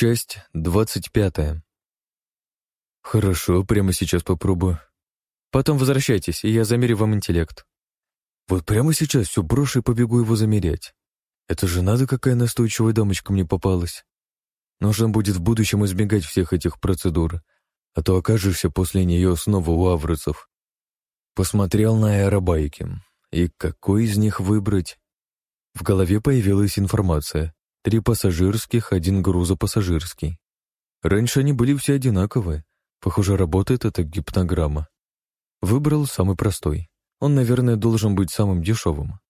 Часть двадцать пятая. Хорошо, прямо сейчас попробую. Потом возвращайтесь, и я замерю вам интеллект. Вот прямо сейчас все брошу и побегу его замерять. Это же надо, какая настойчивая дамочка мне попалась. Нужно будет в будущем избегать всех этих процедур, а то окажешься после нее снова у аврицев. Посмотрел на аэробайки. И какой из них выбрать? В голове появилась информация. Три пассажирских, один грузопассажирский. Раньше они были все одинаковые. Похоже, работает эта гипнограмма. Выбрал самый простой. Он, наверное, должен быть самым дешевым.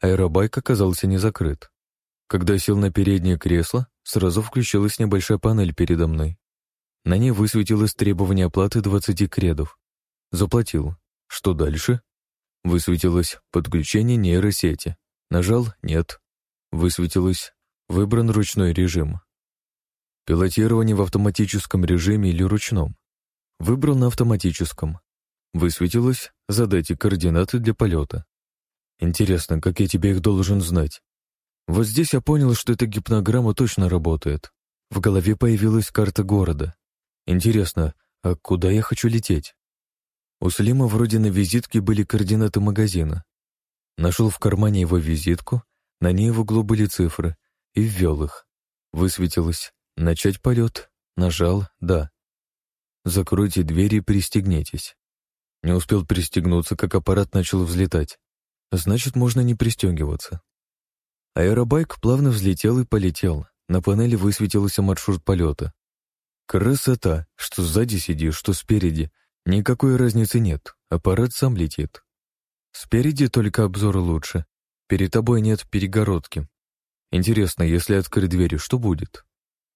Аэробайк оказался не закрыт. Когда сел на переднее кресло, сразу включилась небольшая панель передо мной. На ней высветилось требование оплаты 20 кредов. Заплатил. Что дальше? Высветилось «Подключение нейросети». Нажал «Нет». Высветилось «Выбран ручной режим». Пилотирование в автоматическом режиме или ручном. Выбрал на автоматическом. Высветилось «Задайте координаты для полета». Интересно, как я тебе их должен знать? Вот здесь я понял, что эта гипнограмма точно работает. В голове появилась карта города. Интересно, а куда я хочу лететь? У Слима вроде на визитке были координаты магазина. Нашел в кармане его визитку, на ней в углу были цифры, и ввел их. Высветилось «Начать полет». Нажал «Да». «Закройте двери и пристегнитесь». Не успел пристегнуться, как аппарат начал взлетать. Значит, можно не пристегиваться. Аэробайк плавно взлетел и полетел. На панели высветился маршрут полета. Красота, что сзади сидишь, что спереди. Никакой разницы нет, аппарат сам летит. Спереди только обзор лучше. Перед тобой нет перегородки. Интересно, если открыть двери, что будет?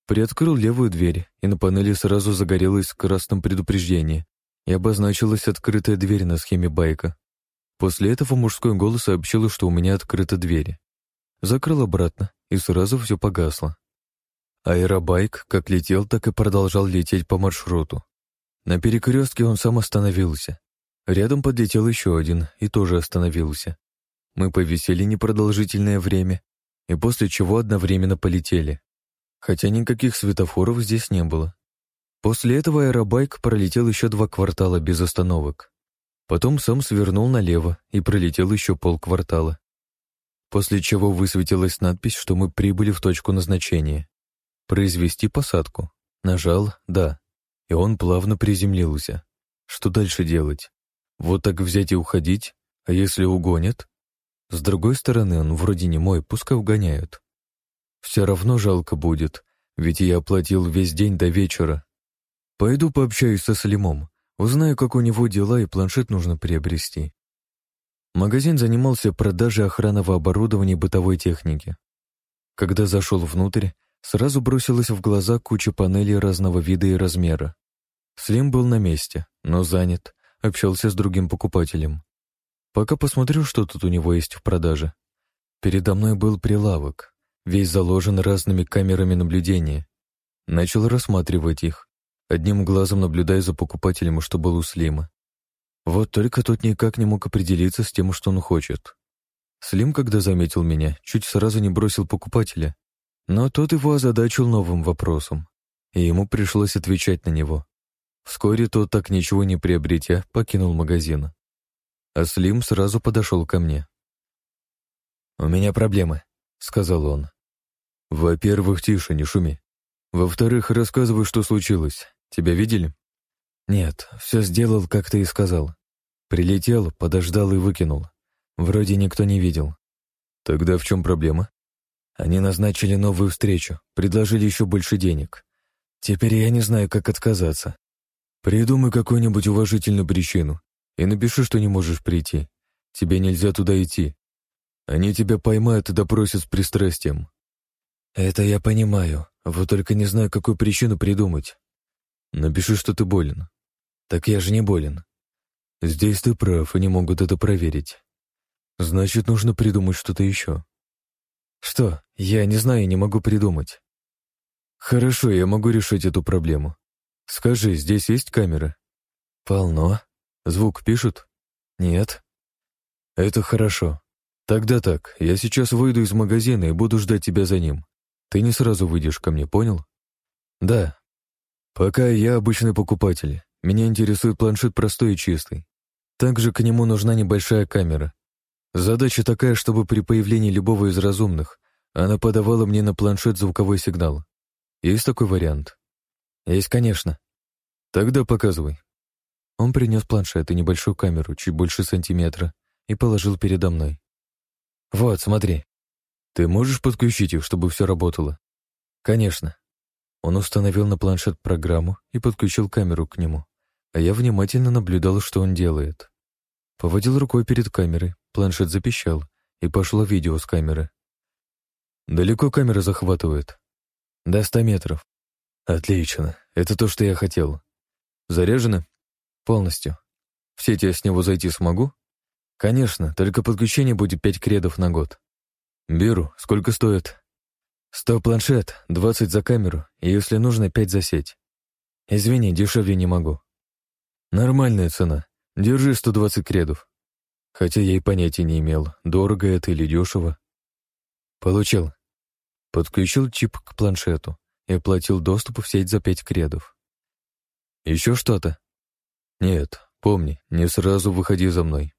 Приоткрыл левую дверь, и на панели сразу загорелось красным предупреждение, и обозначилась открытая дверь на схеме байка. После этого мужской голос сообщил, что у меня открыта дверь. Закрыл обратно, и сразу все погасло. Аэробайк как летел, так и продолжал лететь по маршруту. На перекрестке он сам остановился. Рядом подлетел еще один и тоже остановился. Мы повисели непродолжительное время, и после чего одновременно полетели. Хотя никаких светофоров здесь не было. После этого аэробайк пролетел еще два квартала без остановок. Потом сам свернул налево и пролетел еще полквартала. После чего высветилась надпись, что мы прибыли в точку назначения. Произвести посадку. Нажал «Да». И он плавно приземлился. Что дальше делать? Вот так взять и уходить? А если угонят? С другой стороны, он вроде не мой, пускай угоняют. Все равно жалко будет, ведь я оплатил весь день до вечера. Пойду пообщаюсь со Слимом, Узнаю, как у него дела, и планшет нужно приобрести. Магазин занимался продажей охранного оборудования и бытовой техники. Когда зашел внутрь, сразу бросилась в глаза куча панелей разного вида и размера. Слим был на месте, но занят, общался с другим покупателем. Пока посмотрю, что тут у него есть в продаже. Передо мной был прилавок, весь заложен разными камерами наблюдения. Начал рассматривать их одним глазом наблюдая за покупателем, что был у Слима. Вот только тот никак не мог определиться с тем, что он хочет. Слим, когда заметил меня, чуть сразу не бросил покупателя, но тот его озадачил новым вопросом, и ему пришлось отвечать на него. Вскоре тот, так ничего не приобретя, покинул магазин. А Слим сразу подошел ко мне. «У меня проблемы», — сказал он. «Во-первых, тише, не шуми. Во-вторых, рассказывай, что случилось. Тебя видели? Нет, все сделал, как ты и сказал. Прилетел, подождал и выкинул. Вроде никто не видел. Тогда в чем проблема? Они назначили новую встречу, предложили еще больше денег. Теперь я не знаю, как отказаться. Придумай какую-нибудь уважительную причину и напиши, что не можешь прийти. Тебе нельзя туда идти. Они тебя поймают и допросят с пристрастием. Это я понимаю, вот только не знаю, какую причину придумать. Напиши, что ты болен. Так я же не болен. Здесь ты прав, они могут это проверить. Значит, нужно придумать что-то еще. Что? Я не знаю, не могу придумать. Хорошо, я могу решить эту проблему. Скажи, здесь есть камеры? Полно. Звук пишут? Нет. Это хорошо. Тогда так, я сейчас выйду из магазина и буду ждать тебя за ним. Ты не сразу выйдешь ко мне, понял? Да. Пока я обычный покупатель. Меня интересует планшет простой и чистый. Также к нему нужна небольшая камера. Задача такая, чтобы при появлении любого из разумных она подавала мне на планшет звуковой сигнал. Есть такой вариант? Есть, конечно. Тогда показывай. Он принес планшет и небольшую камеру, чуть больше сантиметра, и положил передо мной. Вот, смотри. Ты можешь подключить их, чтобы все работало? Конечно. Он установил на планшет программу и подключил камеру к нему, а я внимательно наблюдал, что он делает. Поводил рукой перед камерой, планшет запищал, и пошло видео с камеры. Далеко камера захватывает? До ста метров. Отлично, это то, что я хотел. Заряжено? Полностью. В сеть я с него зайти смогу? Конечно, только подключение будет пять кредов на год. Беру. Сколько стоит? Сто планшет, двадцать за камеру, и если нужно, пять за сеть. Извини, дешевле не могу. Нормальная цена. Держи сто двадцать кредов. Хотя я и понятия не имел, дорого это или дешево. Получил. Подключил чип к планшету и оплатил доступ в сеть за пять кредов. Еще что-то? Нет, помни, не сразу выходи за мной.